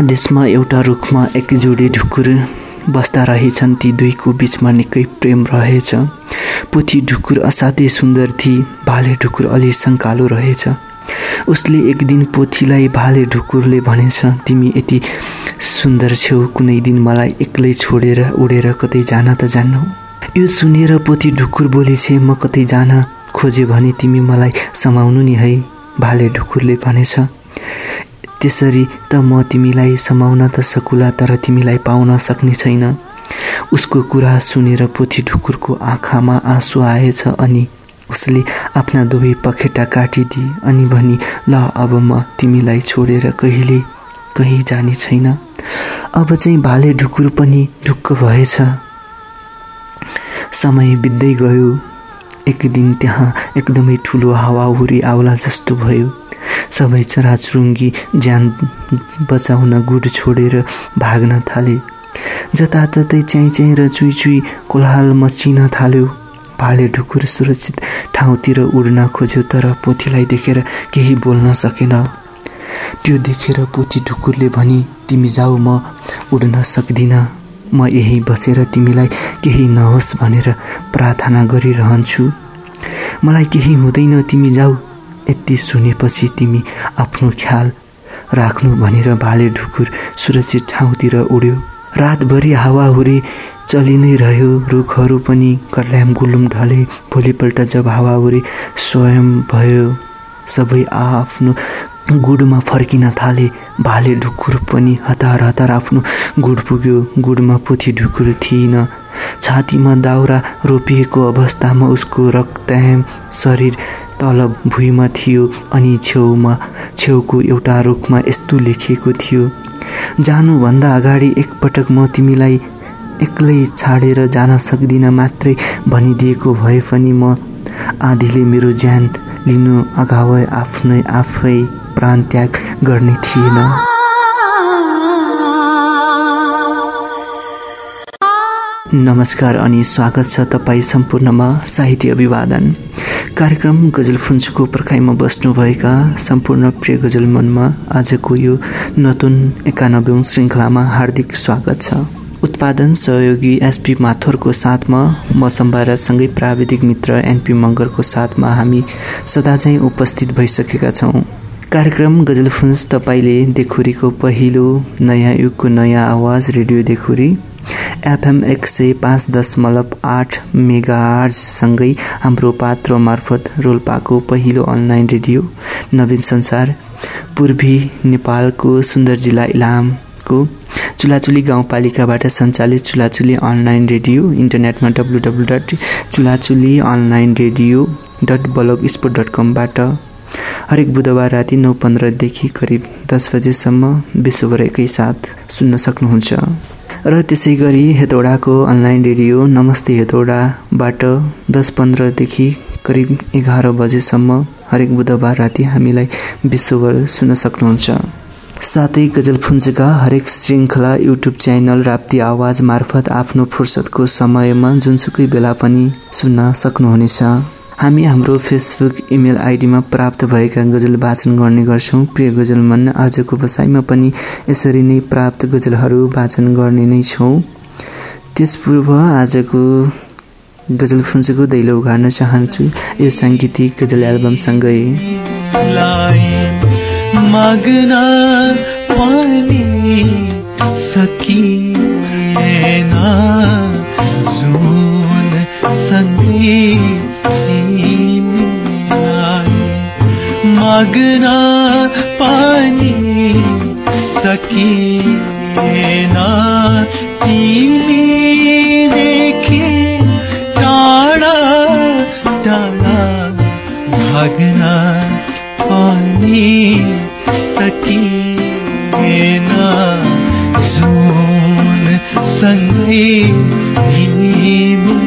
महादेशमा एउटा रुखमा एक जोडी ढुकुर बस्दा रहेछन्। ती दुईको बिचमा निकै प्रेम रहेछ। पोथी ढुकुर असाध्यै सुन्दर थिए भाले ढुकुर अलि सङ्कालो रहेछ। उसले एक दिन पोथीलाई भाले ढुकुरले भनेछ तिमी यति सुन्दर छेउ कुनै दिन मलाई एक्लै छोडेर उडेर कतै जान त जान्नौ यो सुनेर पोथी ढुकुर बोलेछे म कतै जान खोजे भने तिमी मलाई समाउनु नि है भाले ढुकुरले भनेछ। त्यसरी त म तिमीलाई समाउन त सकुला तर तिमीलाई पाउन सक्ने छैन। उसको कुरा सुनेर पोथी ढुकुरको आँखामा आँसु आएछ अनि उसले आफ्ना दुवै पखेटा काटिदिए अनि भनी ल अब म तिमीलाई छोडेर कहिले कहीँ जाने छैन। अब चाहिँ भाले ढुकुर पनि ढुक्क भएछ। समय बित्दै गयो। एक दिन त्यहाँ एकदमै ठुलो हावाहुरी आउला जस्तो भयो। सबै चराचुरुङ्गी ज्यान बचाउन गुड छोडेर भाग्न थाले। जताततै च्याइ च्याइ र चुई चुई कोलाहाल मचिन थाल्यो। भाले ढुकुर सुरक्षित ठाउँतिर उड्न खोज्यो तर पोथीलाई देखेर केही बोल्न सकेन। त्यो देखेर पोथी ढुकुरले भनी तिमी जाऊ म उड्न सक्दिनँ। म यहीँ बसेर तिमीलाई केही नहोस् भनेर प्रार्थना गरिरहन्छु। मलाई केही हुँदैन तिमी जाऊ। यति सुनेपछि तिमी आफ्नो ख्याल राख्नु भनेर भाले ढुकुर सुरक्षित ठाउँतिर उड्यो। रातभरि हावाहुरी चलि नै रह्यो। रुखहरू पनि कर्ल्याम गुलुम ढले। भोलिपल्ट जब हावाहुरी स्वयं भयो सबै आफ्नो गुडमा फर्किन थाले। भाले ढुकुर पनि हतार हतार आफ्नो गुड पुग्यो। गुडमा पोथी ढुकुर थिएन छातीमा दाउरा रोपिएको अवस्थामा उसको रक्ताम शरीर तल भुइँमा थियो अनि छेउमा छेउको एउटा रुखमा यस्तो लेखिएको थियो जानुभन्दा अगाडि एकपटक म तिमीलाई एक्लै छाडेर जान सक्दिनँ मात्रै भनिदिएको भए पनि म आधीले मेरो ज्यान लिनु अगावै आफ्नै आफै प्राण त्याग गर्ने थिएन। नमस्कार अनि स्वागत छ तपाईँ सम्पूर्णमा साहित्य अभिवादन। कार्यक्रम गजल फुन्चुको पर्खाइमा बस्नुभएका सम्पूर्ण प्रिय गजल मनमा आजको यो नতুन एकानब्बे श्रृङ्खलामा हार्दिक स्वागत छ। उत्पादन सहयोगी एसपी माथुरको साथमा म प्राविधिक मित्र एनपी मगरको साथमा हामी सदा चाहिँ उपस्थित भइसकेका छौँ। कार्यक्रम गजलफुन्स तपाईँले देखुरीको पहिलो नयाँ युगको नयाँ आवाज रेडियो देखुरी। एफएम एक सय पाँच दशमलव आठ मेगार्जसँगै हाम्रो पात्र मार्फत रोल्पाको पहिलो अनलाइन रेडियो नवीन संसार पूर्वी नेपालको सुन्दर जिल्ला इलामको चुलाचुली गाउँपालिकाबाट सञ्चालित चुलाचुली अनलाइन रेडियो इन्टरनेटमा W W dot Chulachuli online radio dot blog sport dot कमबाट हरेक बुधबार राति नौ पन्ध्रदेखि करिब दस बजेसम्म विश्वभर एकैसाथ सुन्न सक्नुहुन्छ। र त्यसै गरी हेतौडाको अनलाइन रेडियो नमस्ते हेतौडाबाट दस पन्ध्रदेखि करिब एघार बजेसम्म हरेक बुधबार राति हामीलाई विश्वभर सुन्न सक्नुहुन्छ। साथै गजल फुन्चका हरेक श्रृङ्खला युट्युब च्यानल राप्ती आवाज मार्फत आफ्नो फुर्सदको समयमा जुनसुकै बेला पनि सुन्न सक्नुहुनेछ। हामी हाम्रो फेसबुक इमेल आइडीमा प्राप्त भएका गजल वाचन गर्ने गर्छौँ। प्रिय गजल मन आजको बसाइमा पनि यसरी नै प्राप्त गजलहरू वाचन गर्ने नै छौँ। त्यसपूर्व आजको गजल फुन्चको दैलो उघार्न चाहन्छु। यो साङ्गीतिक गजल एल्बमसँगै। मागना पानी सकिएन तिमी देखे टाढा टाढा भागना पानी सकिएन जुन सँगै वारी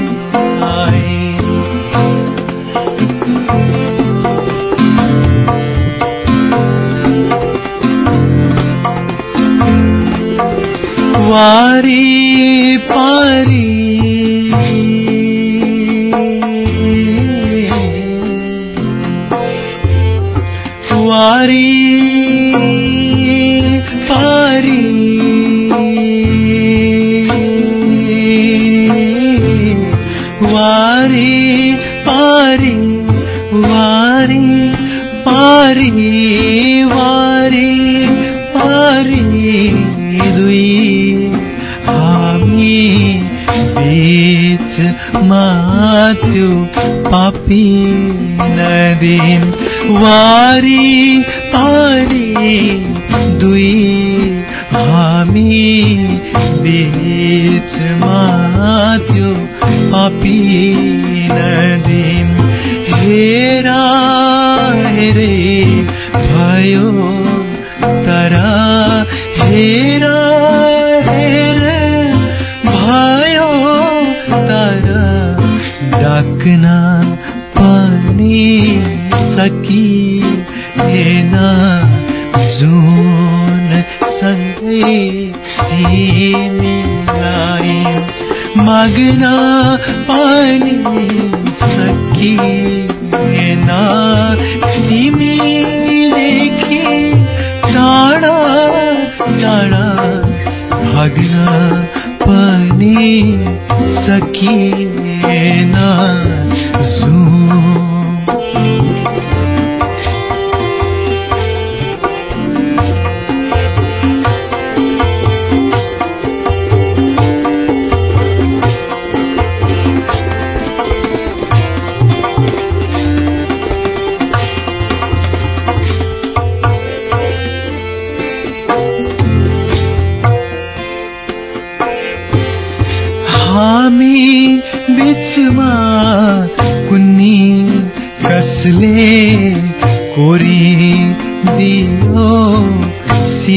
माग्न पनि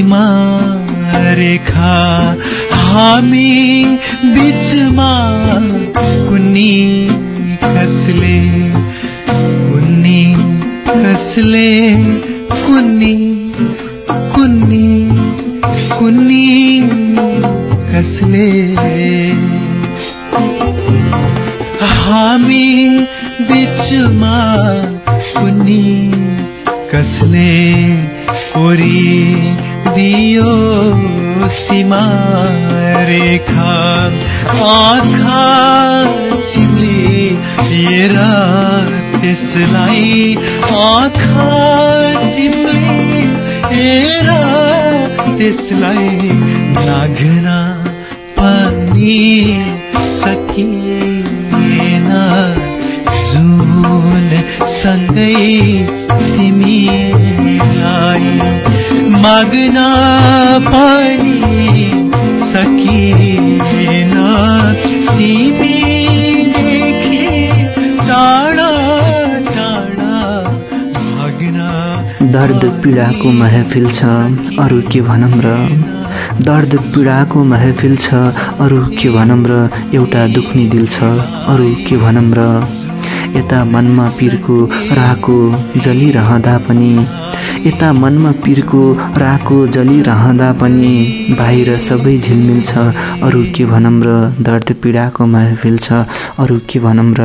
सीमा रेखा हामी बिचमा कुन्नी कसले कुन्नी कसले कुन्नी कुन्नी कुन्नी कसले। हामी बिचमा कुन्नी कसले कोरी दियो सीमा रेखा। आँखा चिम्लिएर त्यसलाई आँखा चिम्लिएर त्यसलाई नाघ्न पनि सकिएन जुन सँगै माग्न पनि सकिएन। तिमीदेखि टाढा टाढा भाग्न दर्द पीडाको महफिल छ अरू के भनौँ र दर्द पीडाको महफिल छ अरू के भनौँ र एउटा दुख्ने दिल छ अरू के भनौँ र यता मनमा पिरको राको जलिरहँदा पनि यता मनमा पिरको राको जलिरहँदा पनि बाहिर सबै झिलमिल छ अरू के भनौँ र दर्द पीडाको महफिल छ। अरू के भनौँ र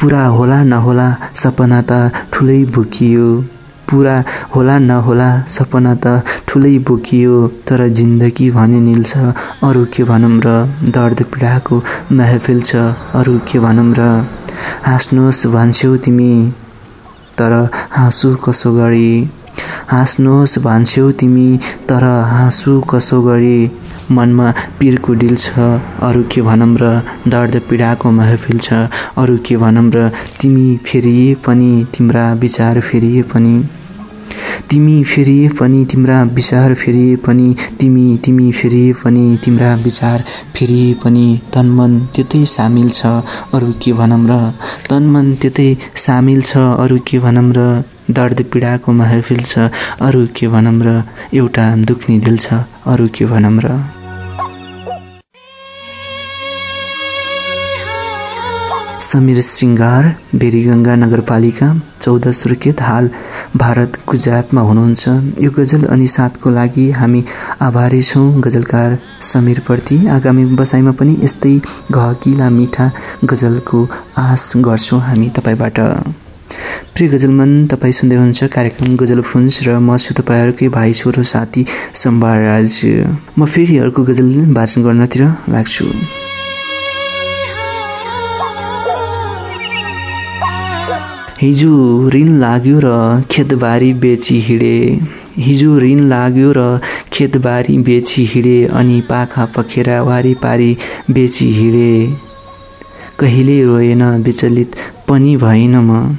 पुरा होला नहोला सपना त ठुलै बोकियो। पुरा होला नहोला सपना त ठुलै बोकियो। तर जिन्दगी भने निल्छ। अरू के भनौँ र दर्द पीडाको महफिल छ। अरू के भनौँ र हाँस्नुहोस् भन्छौ तिमी। तर हाँसु कसो गरी? हाँस्नुहोस् भन्छौ तिमी तर हाँसु कसो गरी? मनमा पिरको डिल छ अरू के भनौँ र दर्द पीडाको महफिल छ अरू के भनौँ र तिमी फेरिए पनि तिम्रा विचार फेरिए पनि। तिमी फेरिए पनि तिम्रा विचार फेरिए पनि तिमी तिमी फेरिए पनि तिम्रा विचार फेरिए पनि तनमन त्यतै सामेल छ अरू के भनौँ र? तनमन त्यतै सामेल छ अरू के भनौँ र? दर्द पीडाको महफिल छ अरू के भनौँ र? एउटा दुख्ने दिल छ अरू के भनौँ र? समीर श्रृङ्गार बेरीगङ्गा नगरपालिका चौध सुर्खेत हाल भारत गुजरातमा हुनुहुन्छ। यो गजल अनि साथको लागि हामी आभारी छौँ गजलकार समीरप्रति आगामी बसाइमा पनि यस्तै घकिला मिठा गजलको आश गर्छौँ हामी तपाईँबाट। प्रिय गजलमन तपाईँ सुन्दै हुनुहुन्छ कार्यक्रम गजल फुन्स र म छु तपाईँहरूकै भाइ छोरो साथी सम्बार राज। म फेरि अर्को गजल वाचन गर्नतिर लाग्छु। हिजो ऋण लाग्यो र खेतबारी बेची हिँडे। हिजो ऋण लाग्यो र खेतबारी बेची हिँडे अनि पाखा पखेरा वारिपारी बेची हिँडे। कहिल्यै रोएन विचलित पनि भएन म।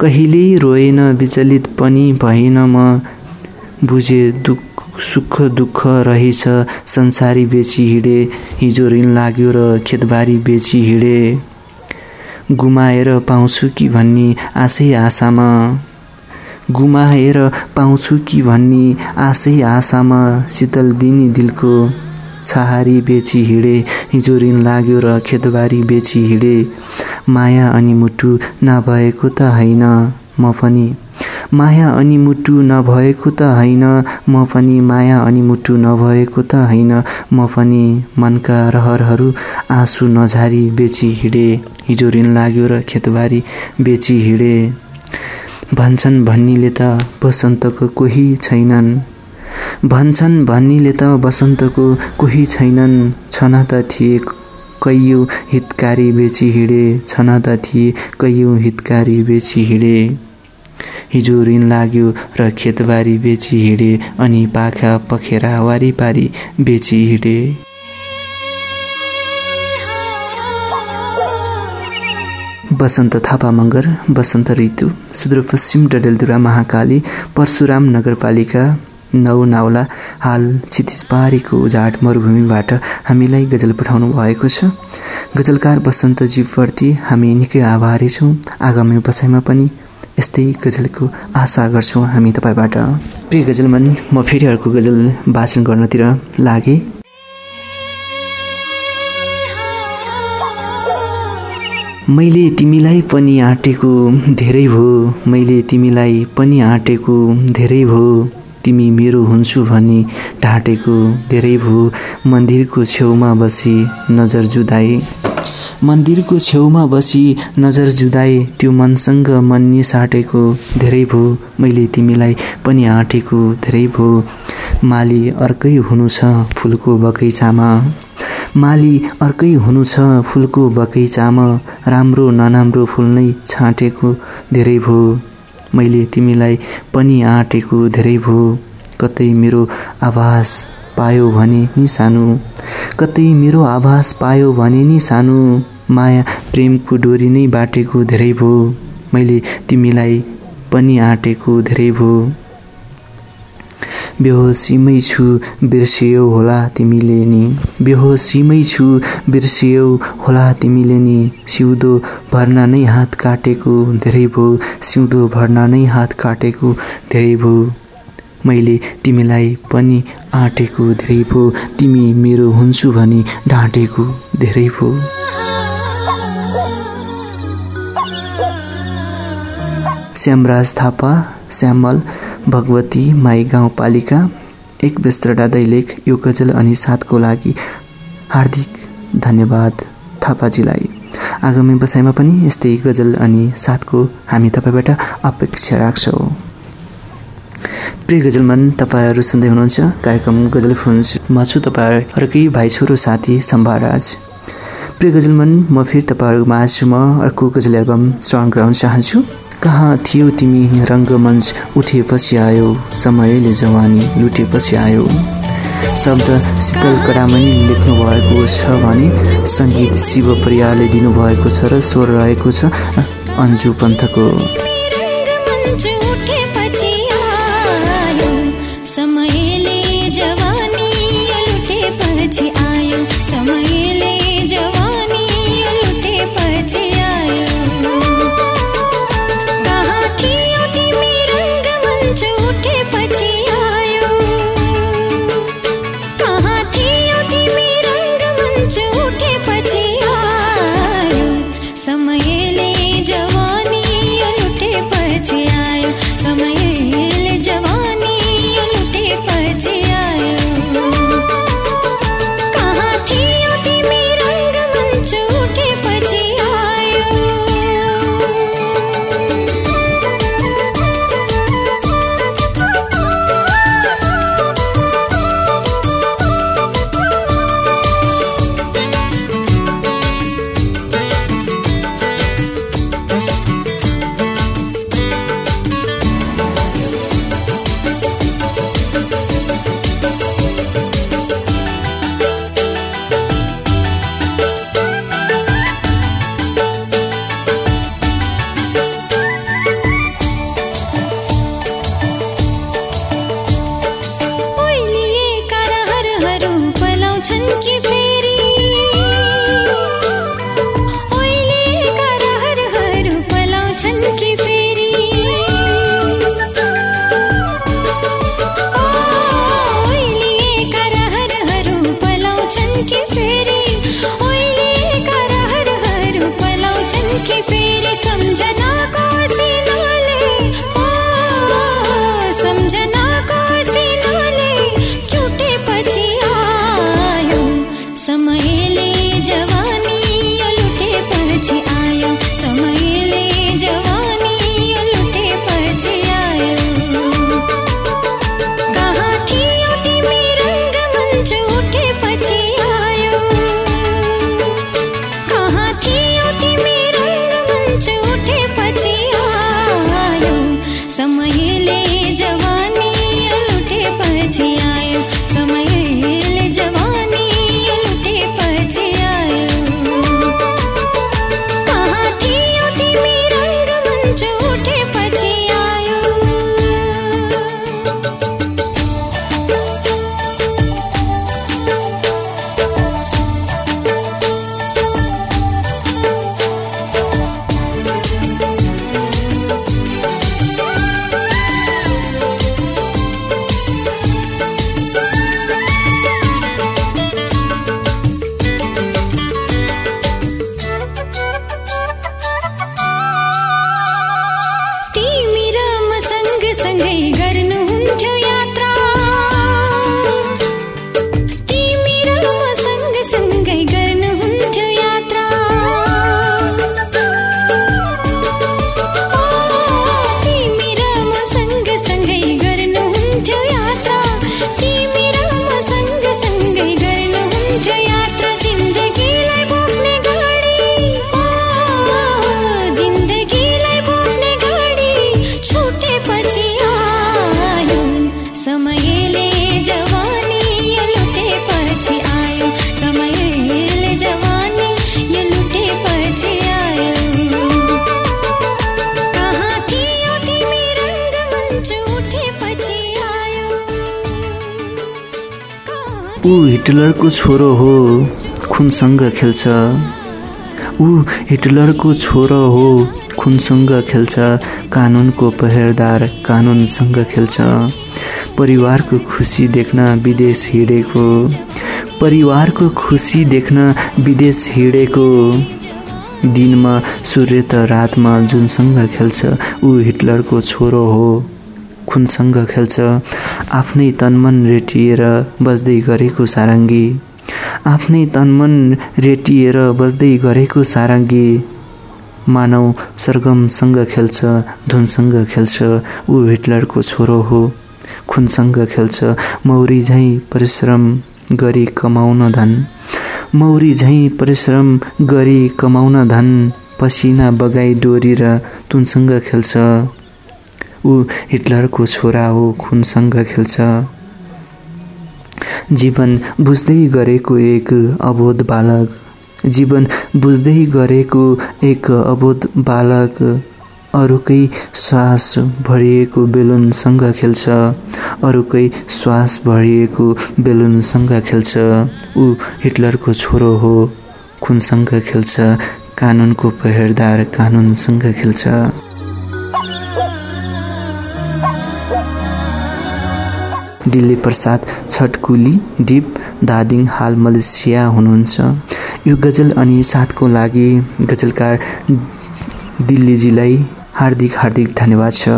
कहिल्यै रोएन विचलित पनि भएन म। बुझे दुःख सुख दुःख रहेछ संसारी बेची हिँडे। हिजो ऋण लाग्यो र खेतबारी बेची हिँडे। गुमाएर पाउँछु कि भन्ने आशै आशामा। गुमाएर पाउँछु कि भन्ने आशै आशामा शीतल दिने दिलको छहारी बेची हिँडे हिजो ऋण लाग्यो र खेतबारी बेची हिँडे। माया अनि मुटु नभएको त होइन म पनि माया अनि मुटु नभएको त होइन। म पनि माया अनि मुटु नभएको त होइन। म पनि मनका रहरहरू आँसु नझारी बेची हिँडे। हिजो ऋण लाग्यो र खेतबारी बेची हिँडे। भन्छन् भन्नीले त बसन्तको कोही छैनन्। भन्छन् भन्नीले त बसन्तको कोही छैनन्। छन त थिए कैयौँ हितकारी बेची हिँडे। छन त थिए कैयौँ हितकारी बेची हिँडे। हिजो ऋण लाग्यो र खेतबारी बेची हिँडे अनि पाखा पखेरा वारिपारी बेची हिँडे। बसन्त थापा मगर बसन्त ऋतु सुदूरपश्चिम डडेलधुरा महाकाली परशुराम नगरपालिका नौ नाउला हाल क्षितिज पारीको उजाट मरुभूमिबाट हामीलाई गजल पठाउनु भएको छ। गजलकार बसन्तजीप्रति हामी निकै आभारी छौँ। आगामी बसाइमा पनि यस्तै गजलको आशा गर्छौँ हामी तपाईँबाट। प्रिय गजलमन म फेरि अर्को गजल वाचन गर्नतिर लागेँ। मैले तिमीलाई पनि आँटेको धेरै भो मैले तिमीलाई पनि आँटेको धेरै भो। तिमी मेरो हुन्छु भनी ढाँटेको धेरै भो मन्दिरको छेउमा बसी नजर जुदाए। मन्दिरको छेउमा बसी नजर जुदाए त्यो मनसँग मन साटेको धेरै भो मैले तिमीलाई पनि आँटेको धेरै भो। माली अर्कै हुनु छ फुलको बगैँचामा। माली अर्कै हुनु छ फुलको बगैँचामा। राम्रो नराम्रो फुल नै छाँटेको धेरै भो। मैले तिमीलाई पनि आँटेको धेरै भो। कतै मेरो आभास पायो भने नि सानो। कतै मेरो आभास पायो भने नि सानो माया प्रेमको डोरी नै बाटेको धेरै भो। मैले तिमीलाई पनि आँटेको धेरै भो। बेहोसीमै छु बिर्सियौ होला तिमीले नि। बेहोसीमै छु बिर्सियौ होला तिमीले नि। सिउँदो भर्ना नै हात काटेको धेरै भो। सिउँदो भर्ना नै हात काटेको धेरै भो। मैले तिमीलाई पनि आँटेको धेरै भो तिमी मेरो हुन्छु भनी ढाँटेको धेरै भो श्यामराज थापा श्यामल भगवती माई गाउँपालिका एक बेस्त्रडा दैलेख यो गजल अनि साथको लागि हार्दिक धन्यवाद थापाजीलाई। आगामी बसाइमा पनि यस्तै गजल अनि साथको हामी तपाईँबाट अपेक्षा राख्छौँ। प्रिय गजलमन तपाईँहरू सुन्दै हुनुहुन्छ कार्यक्रम गजल फुन्स। म छु तपाईँहरूकै भाइ छोरो साथी सम्भाराज। प्रिय गजलमन म फेरि तपाईँहरू माझमा अर्को गजल एल्बम श्रवण गराउन चाहन्छु। कहाँ थियो तिमी रङ्गमञ्च? उठेपछि आयो समयले जवानी लुटेपछि आयो। शब्द शीतल लेख्नु भएको छ भने सङ्गीत शिव परियारले दिनुभएको छ र स्वर रहेको छ अन्जु पन्थको। ऊ हिटलरको छोरो हो खुनसँग खेल्छ। ऊ हिटलरको छोरो हो खुनसँग खेल्छ। कानुनको पहेरदार कानुनसँग खेल्छ। परिवारको खुसी देख्न विदेश हिँडेको। परिवारको खुसी देख्न विदेश हिँडेको। दिनमा सूर्य त रातमा जुनसँग खेल्छ ऊ हिटलरको छोरो हो खुनसँग खेल्छ। आफ्नै तनमन रेटिएर बस्दै गरेको सारङ्गी। आफ्नै तनमन रेटिएर बस्दै गरेको सारङ्गी। मानव सरगमसँग खेल्छ धुनसँग खेल्छ ऊ हिटलरको छोरो हो। खुनसँग खेल्छ मौरी झैँ परिश्रम गरी कमाउन धन। मौरी झैँ परिश्रम गरी कमाउन धन पसिना बगाई डोरी र तुनसँग खेल्छ। ऊ हिटलरको छोरा हो खुनसँग खेल्छ। जीवन बुझ्दै गरेको एक अबोध बालक। जीवन बुझ्दै गरेको एक अबोध बालक। अरूकै श्वास भरिएको बेलुनसँग खेल्छ। अरूकै श्वास भरिएको बेलुनसँग खेल्छ। ऊ हिटलरको छोरो हो खुनसँग खेल्छ। कानुनको पहेरदार कानुनसँग खेल्छ। दिल्ली प्रसाद छटकुली डिप दादिङ हाल मलेसिया हुनुहुन्छ। यो गजल अनि साथको लागि गजलकार दिल्लीजीलाई हार्दिक हार्दिक धन्यवाद छ।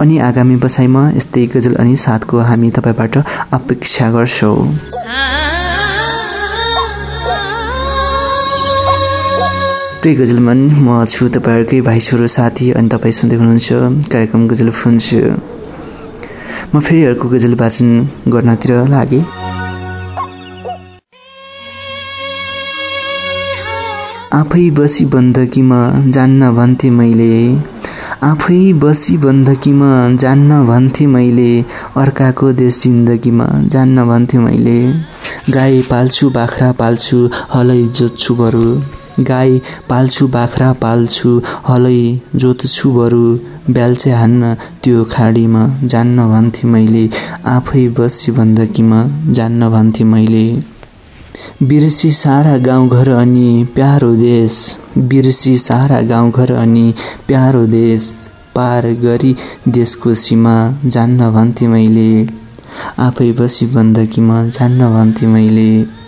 अनि आगामी बसाइमा यस्तै गजल अनि साथको हामी तपाईँबाट अपेक्षा गर्छौँ। प्रिय गजलमन म छु तपाईँहरूकै भाइ छोरो साथी अनि तपाईँ सुन्दै हुनुहुन्छ कार्यक्रम गजल फुन्च म फेरि अर्को गजल वाचन गर्नतिर लागेँ। आफै बसी बन्दकीमा जान्न भन्थे मैले। आफै बसी बन्दकीमा जान्न भन्थे मैले। अर्काको देश जिन्दगीमा जान्न भन्थे मैले। गाई पाल्छु बाख्रा पाल्छु हलै जोत्छु बरु। गाई पाल्छु बाख्रा पाल्छु हलै जोत्छु बरु ब्याल्चे हान्न त्यो खाडीमा जान्न भन्थे मैले आफै बसी बन्दकीमा जान्न भन्थे मैले। बिर्सी सारा गाउँघर अनि प्यारो देश बिर्सी सारा गाउँघर अनि प्यारो देश पार गरी देशको सीमा जान्न भन्थे मैले आफै बसी बन्दकीमा जान्न भन्थे मैले।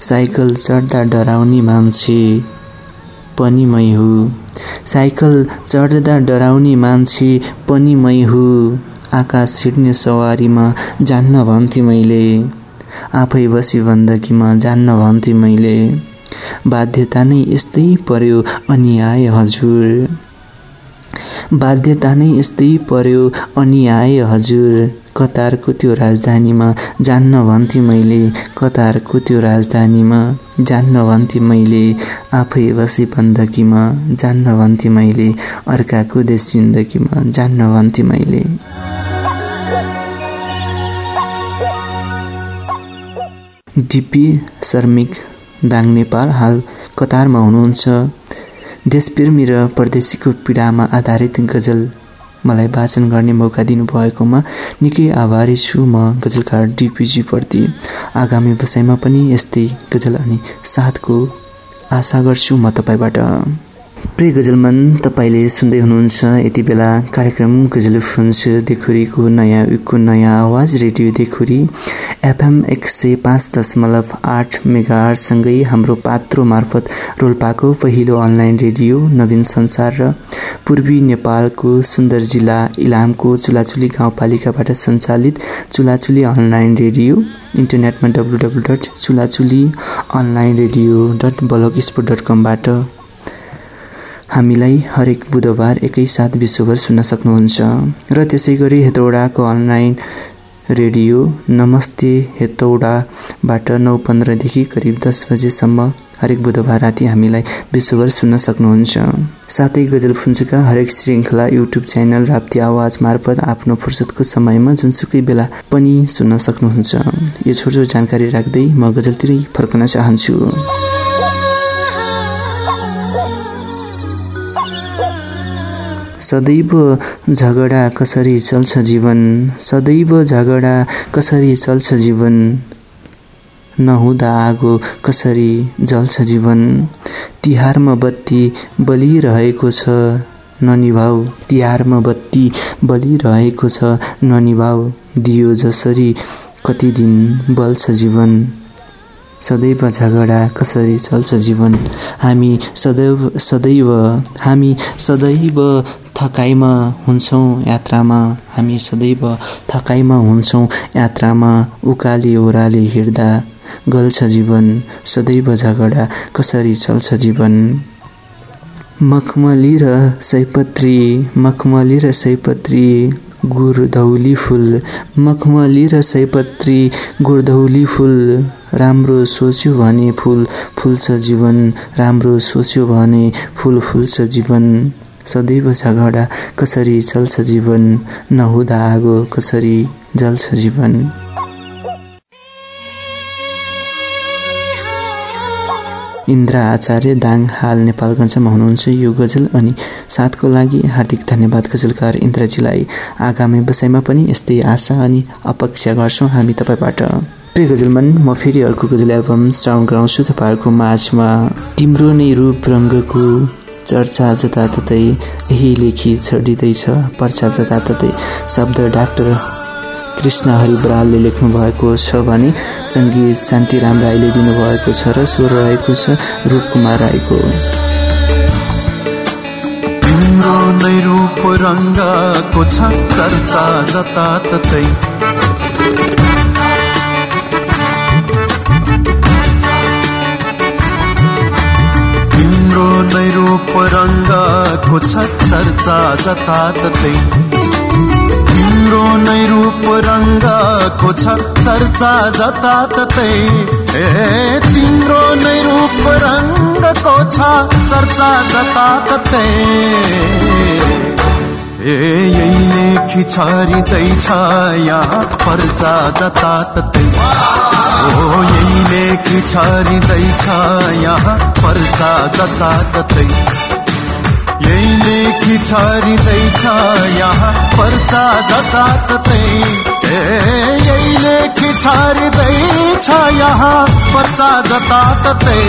साइकल चढ्दा डराउने मान्छे पनि मै हो। साइकल चढ्दा डराउने मान्छे पनि मै हो। आकाश हिँड्ने सवारीमा जान्न भन्थे मैले। आफै बसी बन्दकीमा जान्न भन्थे मैले। बाध्यता नै यस्तै पर्यो अनि आए हजुर। बाध्यता नै यस्तै पर्यो अनि आए हजुर। कतारको त्यो राजधानीमा जान्न भन्थे मैले कतारको त्यो राजधानीमा जान्न भन्थे मैले आफै बसी बन्दकीमा जान्न भन्थे मैले अर्काको देश जिन्दगीमा जान्न भन्थे मैले। डिपी शर्मिक दाङ नेपाल हाल कतारमा हुनुहुन्छ। देशप्रेमी र परदेशीको पीडामा आधारित गजल मलाई वाचन गर्ने मौका दिनुभएकोमा निकै आभारी छु म गजलकार डिपिजीप्रति आगामी बसाइमा पनि यस्तै गजल अनि साथको आशा गर्छु म तपाईँबाट। प्रिय गजलमन तपाईँले सुन्दै हुनुहुन्छ यति बेला कार्यक्रम गजल फुन्स देखुरीको नयाँ युगको नयाँ आवाज रेडियो देखुरी एफएम एक सय पाँच दशमलव आठ मेगासँगै हाम्रो पात्रो मार्फत रोल्पाको पहिलो अनलाइन रेडियो नवीन संसार र पूर्वी नेपालको सुन्दर जिल्ला इलामको चुलाचुली गाउँपालिकाबाट सञ्चालित चुलाचुली अनलाइन रेडियो इन्टरनेटमा W W dot Chulachuli online radio dot blog sport dot कमबाट हामीलाई हरेक बुधबार एकैसाथ विश्वभर सुन्न सक्नुहुन्छ। र त्यसै गरी हेतौडाको अनलाइन रेडियो नमस्ते हेतौडाबाट नौ पन्ध्रदेखि करिब दस बजेसम्म हरेक बुधबार राति हामीलाई विश्वभर सुन्न सक्नुहुन्छ। साथै गजल फुन्चका हरेक श्रृङ्खला युट्युब च्यानल राप्ती आवाज मार्फत आफ्नो फुर्सदको समयमा जुनसुकै बेला पनि सुन्न सक्नुहुन्छ। यो छोटो जानकारी राख्दै म गजलतिरै फर्कन चाहन्छु। सदैव झगडा कसरी चल्छ जीवन? सदैव झगडा कसरी चल्छ जीवन? नहुँदा आगो कसरी जल्छ जीवन? तिहारमा बत्ती बलिरहेको छ ननिभाउ तिहारमा बत्ती बलिरहेको छ ननिभाउ दियो जसरी कति दिन बल्छ जीवन? सदैव झगडा कसरी चल्छ जीवन? हामी सदैव सदैव हामी सदैव थकाइमा हुन्छौँ यात्रामा हामी सदैव थकाइमा हुन्छौँ यात्रामा उकाली ओह्राली हिँड्दा गल्छ जीवन सदैव झगडा कसरी चल्छ जीवन? मखमली र सयपत्री मखमली र सयपत्री गुरधौली फुल। मखमली र सयपत्री गुरधौली फुल राम्रो सोच्यो भने फुल फुल्छ जीवन राम्रो सोच्यो भने फुल फुल्छ जीवन। सदैव झगडा कसरी चल्छ जीवन? नहुँदा आगो कसरी जल्छ जीवन? इन्द्र आचार्य दाङ हाल नेपालगञ्जमा हुनुहुन्छ। यो गजल अनि साथको लागि हार्दिक धन्यवाद गजलकार इन्द्रजीलाई। आगामी बसाइमा पनि यस्तै आशा अनि अपेक्षा गर्छौँ हामी तपाईँबाट। प्रिय गजलमन म फेरि अर्को गजल एल्बम श्रावण गराउँछु। तपाईँहरूको माझमा तिम्रो नै रूप रङ्गको चर्चा जताततै यही लेखी छडिँदैछ। पर्चा जताततै शब्द डाक्टर कृष्ण हरि बरालले लेख्नु भएको छ भने सङ्गीत शान्तिराम राईले दिनुभएको छ र स्वर रहेको छ रूपकुमार राईको। तिम्रो नै रूप रङ्गको छ चर्चा जताततै। तिम्रो नै रूप रङ्गको छ चर्चा जताततै तिम्रो नै रूप रङ्गको छ चर्चा जताततै ए तिम्रो नै रूप रङ्गको छ चर्चा जताततै ए यही लेखी छरिँदैछ यहाँ पर्चा जताततै ओ यही लेखी छरिँदैछ यहाँ पर्चा जताततै यही लेखी छरिँदैछ यहाँ पर्चा जताततै ए यही लेखी छरिँदैछ यहाँ पर्चा जताततै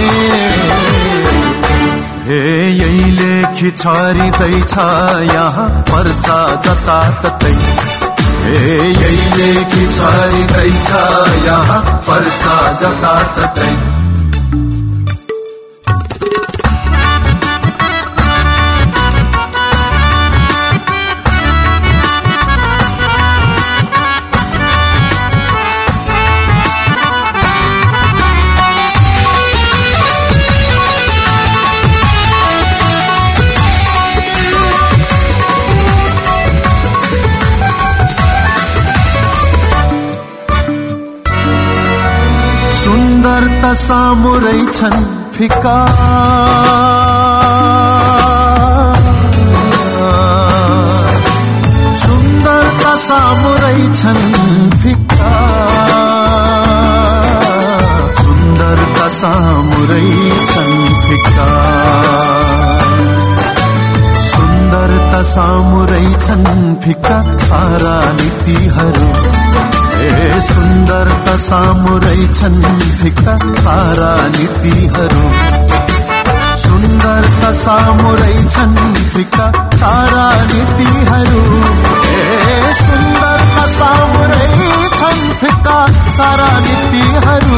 हे यही लेखी छरिँदैछ यहाँ पर्चा जताततै। हे यही लेखी छरिँदैछ यहाँ पर्चा जताततै सुन्दरता सामुरै छन् फिका सुन्दरता सामुरै छन् फिका सुन्दरता सामुरै छन् फिका सुन्दरता सामुरै छन् फिका सारा नीतिहरू ए सुन्दरता सामुरै छन् फिका सारा नीतिहरू सुन्दरता सामुरै छन् फिका सारा नीतिहरू ए सुन्दरता सामुरै छन् फिका सारा नीतिहरू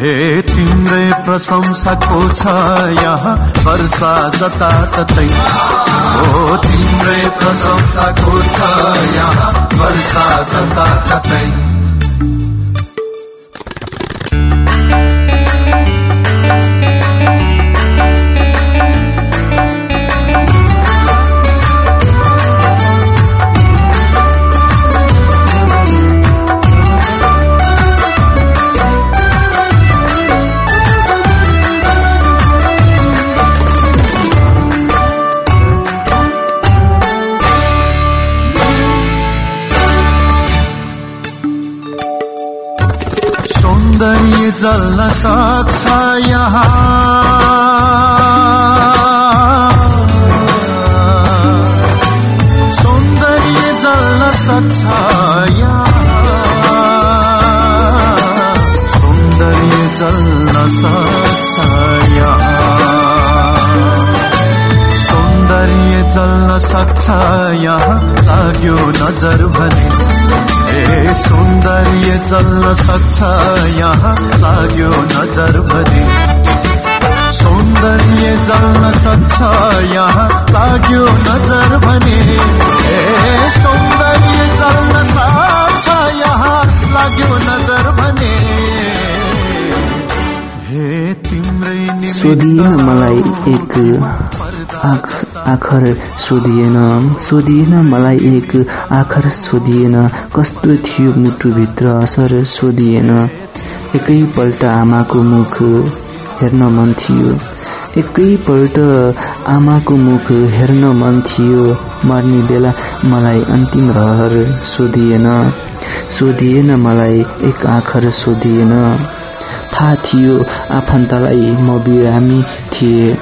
हे तिम्रै प्रशंसाको छ यहाँ वर्षा जताततै। ओ तिम्रै प्रशंसाको छ यहाँ वर्षा जताततै। नजर भने ए सौन्दर्य जल्न सक्छ यहाँ लाग्यो नजर भने सौन्दर्य जल्न सक्छ यहाँ लाग्यो नजर भने ए सौन्दर्य जल्न सक्छ यहाँ लाग्यो नजर भने हे तिम्रै सोधिएन मलाई एक आख आखर सोधिएन। सोधिएन मलाई एक आखर सोधिएन। कस्तो थियो मुटुभित्र असर सोधिएन। एकैपल्ट आमाको मुख हेर्न मन थियो। एकैपल्ट आमाको मुख हेर्न मन थियो। मर्ने बेला मलाई अन्तिम रहर सोधिएन। सोधिएन मलाई एक आखर सोधिएन। थाहा थियो आफन्तलाई म बिरामी थिएँ।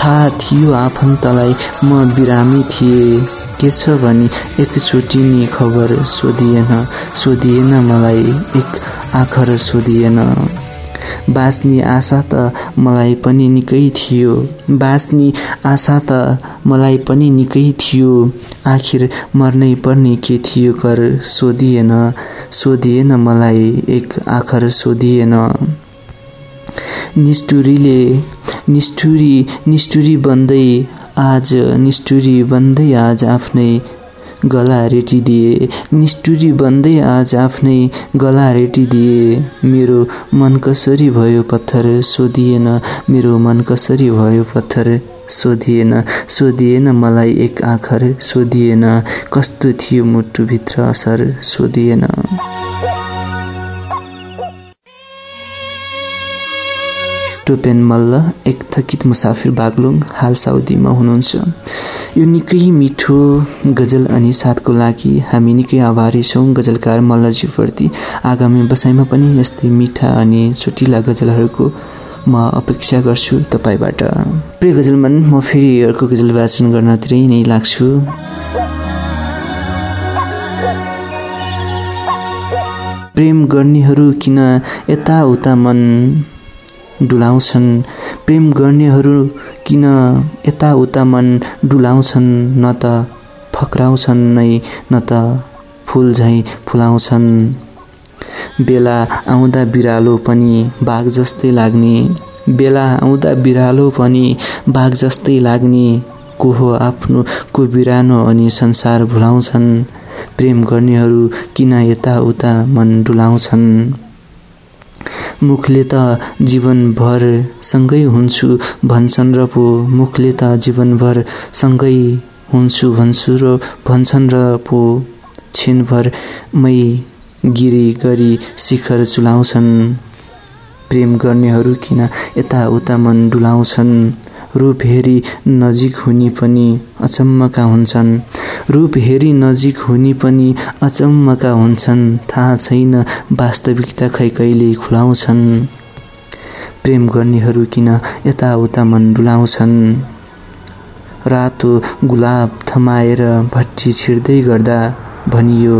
थाहा थियो आफन्तलाई म बिरामी थिएँ। के छ भने एकचोटि नि खबर सोधिएन सोधिएन मलाई एक आखर सोधिएन। बाँच्ने आशा त मलाई पनि निकै थियो। बाँच्ने आशा त मलाई पनि निकै थियो। आखिर मर्नै पर्ने के थियो कर सोधिएन सोधिएन मलाई एक आखर सोधिएन। निष्ठुरीले निष्ठुरी निष्ठुरी बन्दै आज निष्ठुरी बन्दै आज आफ्नै गला रेटिदिए। निष्ठुरी बन्दै आज आफ्नै गला रेटिदिए। मेरो मन कसरी भयो पत्थर सोधिएन। मेरो मन कसरी भयो पत्थर सोधिएन। सोधिएन मलाई एक आखर सोधिएन। कस्तो थियो मुटुभित्र असर सोधिएन। टोपेन मल्ल एक थकित मुसाफिर बागलुङ हाल साउदीमा हुनुहुन्छ यो निकै मिठो गजल अनि साथको लागि हामी निकै आभारी छौँ गजलकार मल्लजीप्रति आगामी बसाइमा पनि यस्तै मिठा अनि चोटिला गजलहरूको म अपेक्षा गर्छु तपाईँबाट प्रिय गजलमन म फेरि अर्को गजल वाचन गर्नतिरै नै लाग्छु प्रेम गर्नेहरू किन यताउता मन डुलाउँछन्। प्रेम गर्नेहरू किन यताउता मन डुलाउँछन् न त फक्राउँछन् नै न त फुल झैँ फुलाउँछन्। बेला आउँदा बिरालो पनि बाघ जस्तै लाग्ने। बेला आउँदा बिरालो पनि बाघ जस्तै लाग्ने। को हो आफ्नो को बिरानो अनि संसार भुलाउँछन्। प्रेम गर्नेहरू किन यताउता मन डुलाउँछन्? मुखले त जीवनभर सँगै हुन्छु भन्छन् र पो मुखले त जीवनभर सँगै हुन्छु भन्छु र भन्छन् र पो छिनभरमै गिरी गरी शिखर चुलाउँछन् प्रेम गर्नेहरू किन यताउता मन डुलाउँछन्? रूप हेरी नजिक हुने पनि अचम्मका हुन्छन्। रूप हेरी नजिक हुने पनि अचम्मका हुन्छन्। थाहा छैन वास्तविकता खै कहिले खुलाउँछन्। प्रेम गर्नेहरू किन यताउता मन डुलाउँछन् रातो गुलाब थमाएर भट्टी छिर्दै गर्दा भनियो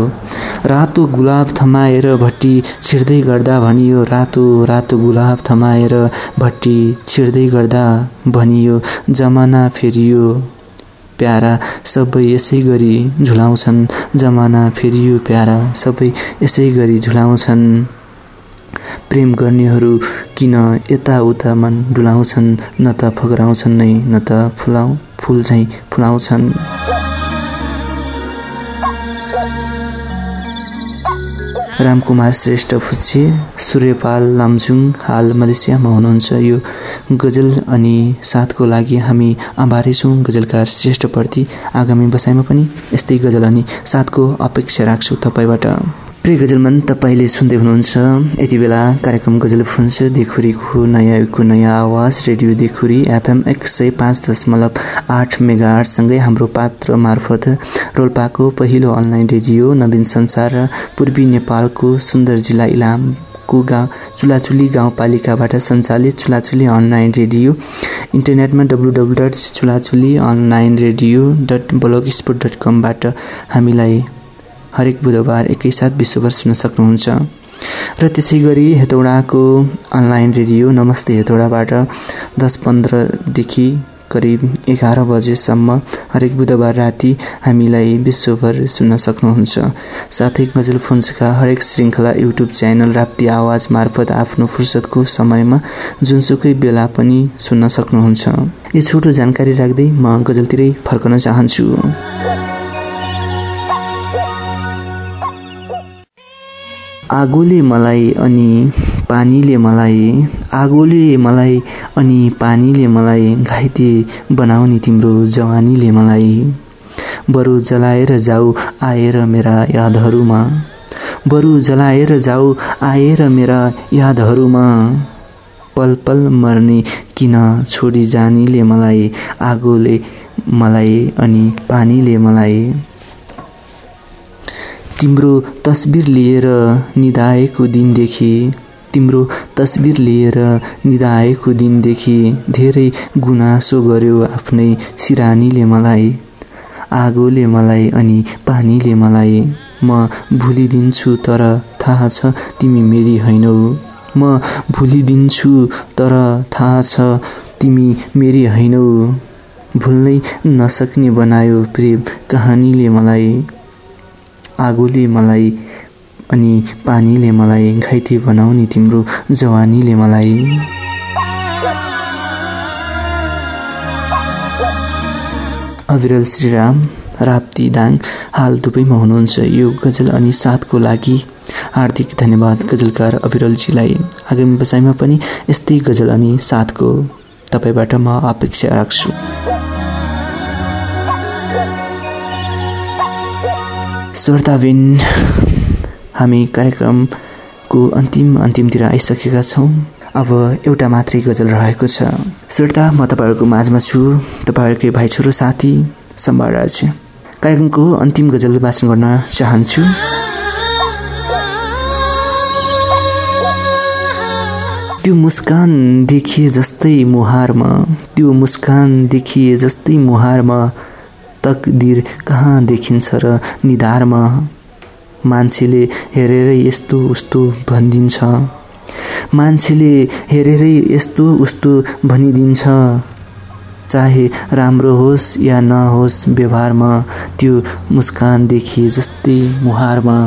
रातो गुलाब थमाएर भट्टी छिर्दै गर्दा भनियो रातो रातो गुलाब थमाएर भट्टी छिर्दै गर्दा भनियो जमाना फेरियो प्यारा सबै यसै गरी झुलाउँछन् जमाना फेरियो प्यारा सबै यसै गरी झुलाउँछन्। प्रेम गर्नेहरू किन यताउता मन डुलाउँछन् न त फक्राउँछन् नै न त फुलाउ फुल झैँ फुलाउँछन्। रामकुमार श्रेष्ठ फुच्चे सूर्यपाल लामजुङ हाल मलेसियामा हुनुहुन्छ। यो गजल अनि साथको लागि हामी आभारी छौँ। गजलकार श्रेष्ठप्रति आगामी बसाइमा पनि यस्तै गजल अनि साथको अपेक्षा राख्छु तपाईँबाट। प्रिय गजलमन तपाईँले सुन्दै हुनुहुन्छ। यति बेला कार्यक्रम गजल फुन्छ देखुरीको युगको नयाँ आवाज रेडियो देखुरी एफएम एक सय पाँच दशमलव आठ मेगासँगै हाम्रो पात्र मार्फत रोल्पाको पहिलो अनलाइन रेडियो नवीन संसार र पूर्वी नेपालको सुन्दर जिल्ला इलामको गाउँ चुलाचुली गाउँपालिकाबाट सञ्चालित चुलाचुली अनलाइन रेडियो। इन्टरनेटमा W W dot Chulachuli online radio dot blog sport dot कमबाट हामीलाई हरेक बुधबार एकैसाथ विश्वभर सुन्न सक्नुहुन्छ। र त्यसै गरी हेतौडाको अनलाइन रेडियो नमस्ते हेतौडाबाट दस पन्ध्रदेखि करिब एघार बजेसम्म हरेक बुधबार राति हामीलाई विश्वभर सुन्न सक्नुहुन्छ। साथै गजल फुन्सका हरेक श्रृङ्खला युट्युब च्यानल राप्ती आवाज मार्फत आफ्नो फुर्सदको समयमा जुनसुकै बेला पनि सुन्न सक्नुहुन्छ। यो छोटो जानकारी राख्दै म गजलतिरै फर्कन चाहन्छु। आगोले मलाई अनि पानीले मलाई आगोले मलाई अनि पानीले मलाई घाइते बनाउने तिम्रो जवानीले मलाई। बरु जलाएर जाऊ आएर मेरा यादहरूमा। बरु जलाएर जाऊ आएर मेरा यादहरूमा। पल पल मर्ने किन छोडी जानीले मलाई आगोले मलाई अनि पानीले मलाई। तिम्रो तस्बिर लिएर निधाएको दिनदेखि तिम्रो तस्बिर लिएर निधाएको दिनदेखि धेरै गुनासो गर्यो आफ्नै सिरानीले मलाई आगोले मलाई अनि पानीले मलाई। म भुलिदिन्छु तर थाहा छ तिमी मेरी होइनौ। म भुलिदिन्छु तर थाहा छ तिमी मेरी होइनौ। भुल्नै नसक्ने बनायो प्रेम कहानीले मलाई। आगोले मलाई अनि पानीले मलाई घाइते बनाउने तिम्रो जवानीले मलाई। अविरल श्रीराम राप्ती दाङ हाल दुवैमा हुनुहुन्छ यो गजल अनि साथको लागि हार्दिक धन्यवाद गजलकार अविरलजीलाई। आगामी बसाइमा पनि यस्तै गजल अनि साथको तपाईँबाट म अपेक्षा राख्छु। श्रोताबिन हामी कार्यक्रमको अन्तिम अन्तिमतिर आइसकेका छौँ। अब एउटा मात्रै गजल रहेको छ। श्रोता म तपाईँहरूको माझमा छु। तपाईँहरूकै भाइ छोरो साथी सम्भाराज। कार्यक्रमको अन्तिम गजल वाचन गर्न चाहन्छु। त्यो मुस्कान देखिए जस्तै मुहारमा त्यो मुस्कान देखिए जस्तै मुहारमा तकदिर कहाँ देखिन्छ र निधारमा मान्छेले हेरेरै यस्तो उस्तो भनिदिन्छ। मान्छेले हेरेरै यस्तो उस्तो भनिदिन्छ चाहे राम्रो होस् या नहोस् व्यवहारमा त्यो मुस्कान देखिए जस्तै मुहारमा।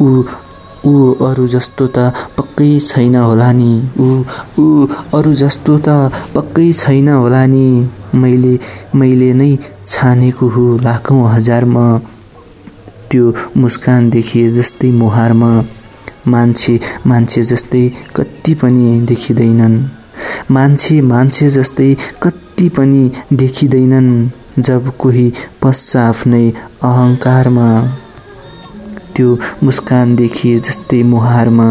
ऊ ऊ अरू जस्तो त पक्कै छैन होला नि। ऊ ऊ अरू जस्तो त पक्कै छैन होला नि। मैले मैले नै छानेको हो लाखौँ हजारमा। त्यो मुस्कान देखिए जस्तै मुहारमा। मान्छे मान्छे जस्तै कति पनि देखिँदैनन्। मान्छे मान्छे जस्तै कति पनि देखिँदैनन् जब कोही पस्छ आफ्नै अहङ्कारमा त्यो मुस्कान देखिए जस्तै मुहारमा।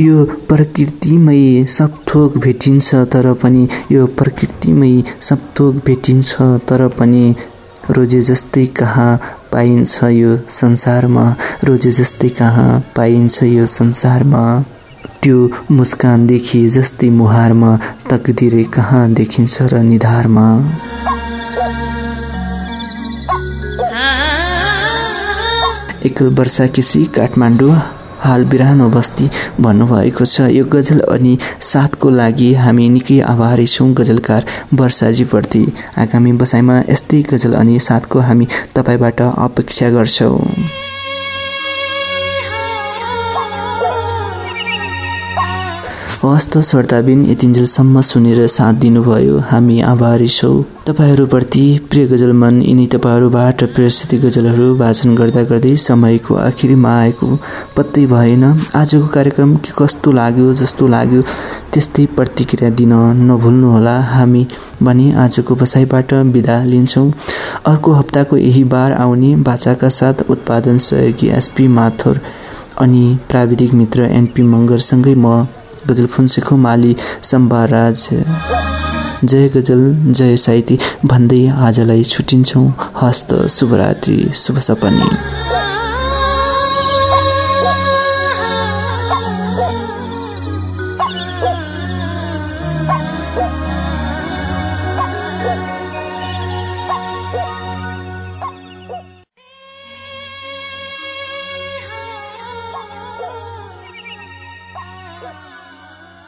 यो प्रकृतिमै सबथोक भेटिन्छ तर पनि यो प्रकृतिमै सबथोक भेटिन्छ तर पनि रोजे जस्तै कहाँ पाइन्छ यो संसारमा? रोजे जस्तै कहाँ पाइन्छ यो संसारमा? त्यो मुस्कान देखि जस्तै मुहारमा तकदिरे कहाँ देखिन्छ र निधारमा? एकल वर्षा केसी काठमाडौँ हाल बिरानो बस्ती भन्नुभएको छ। यो गजल अनि साथको लागि हामी निकै आभारी छौँ गजलकार वर्षाजीप्रति आगामी बसाइमा यस्तै गजल अनि साथको हामी तपाईँबाट अपेक्षा गर्छौँ। हवस् त श्रोताबिन यतिन्जेलसम्म सुनेर साथ दिनुभयो। हामी आभारी छौँ। तपाईँहरूप्रति प्रिय गजल मन यिनी तपाईँहरूबाट प्रेसित गजलहरू वाचन गर्दा गर्दै समयको आखिरीमा आएको पत्तै भएन। आजको कार्यक्रम के कस्तो लाग्यो जस्तो लाग्यो त्यस्तै प्रतिक्रिया दिन नभुल्नुहोला। हामी भने आजको बसाइबाट बिदा लिन्छौँ। अर्को हप्ताको यही बार आउने बाचाका साथ उत्पादन सहयोगी एसपी माथुर अनि प्राविधिक मित्र एनपी मङ्गरसँगै म गजल फुन्सेखो माली सम्बाराज जय गजल जय साहित्य भन्दै आजलाई छुट्टिन्छौँ हस्त शुभरात्रि शुभ सपनी।